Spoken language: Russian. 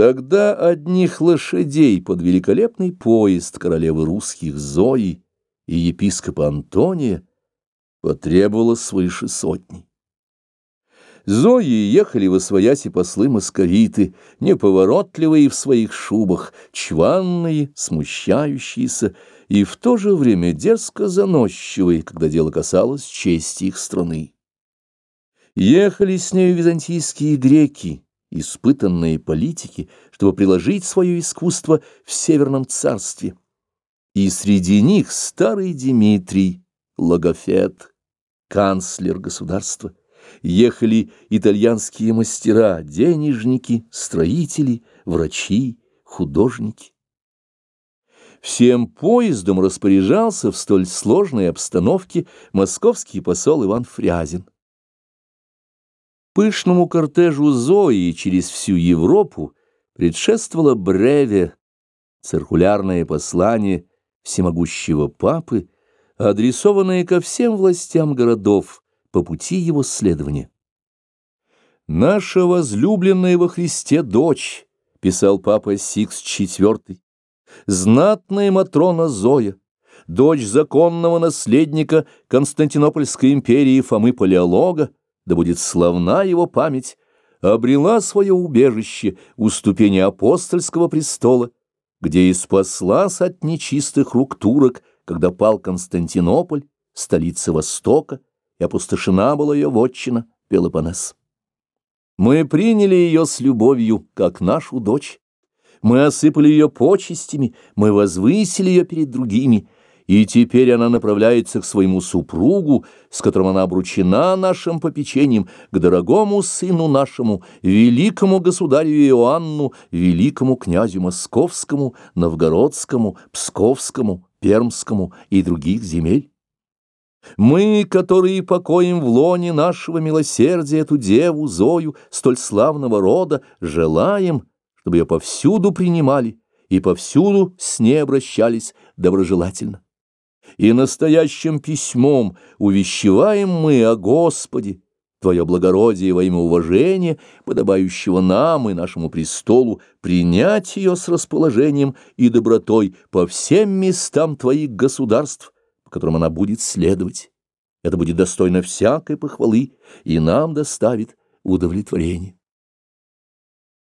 Тогда одних лошадей под великолепный поезд королевы русских Зои и епископа Антония потребовалось свыше сотни. Зои ехали во свояси послы московиты, неповоротливые в своих шубах, чванные, смущающиеся и в то же время дерзко заносчивые, когда дело касалось чести их страны. Ехали с нею византийские греки, испытанные политики, чтобы приложить свое искусство в Северном царстве. И среди них старый Дмитрий, логофет, канцлер государства. Ехали итальянские мастера, денежники, строители, врачи, художники. Всем поездом распоряжался в столь сложной обстановке московский посол Иван Фрязин. Пышному кортежу Зои через всю Европу предшествовало бреве, циркулярное послание всемогущего папы, адресованное ко всем властям городов по пути его следования. «Наша возлюбленная во Христе дочь», — писал папа Сикс IV, — «знатная Матрона Зоя, дочь законного наследника Константинопольской империи Фомы Палеолога, да будет славна его память, обрела свое убежище у ступени апостольского престола, где и спаслась от нечистых рук турок, когда пал Константинополь, столица Востока, и опустошена была ее вотчина Пелопонес. Мы приняли ее с любовью, как нашу дочь. Мы осыпали ее почестями, мы возвысили ее перед другими — и теперь она направляется к своему супругу, с которым она обручена нашим попечением, к дорогому сыну нашему, великому государю Иоанну, великому князю Московскому, Новгородскому, Псковскому, Пермскому и других земель. Мы, которые покоим в лоне нашего милосердия эту деву Зою, столь славного рода, желаем, чтобы ее повсюду принимали и повсюду с ней обращались доброжелательно и настоящим письмом увещеваем мы о Господе, Твое благородие во имя уважения, подобающего нам и нашему престолу, принять ее с расположением и добротой по всем местам Твоих государств, по которым она будет следовать. Это будет достойно всякой похвалы и нам доставит удовлетворение.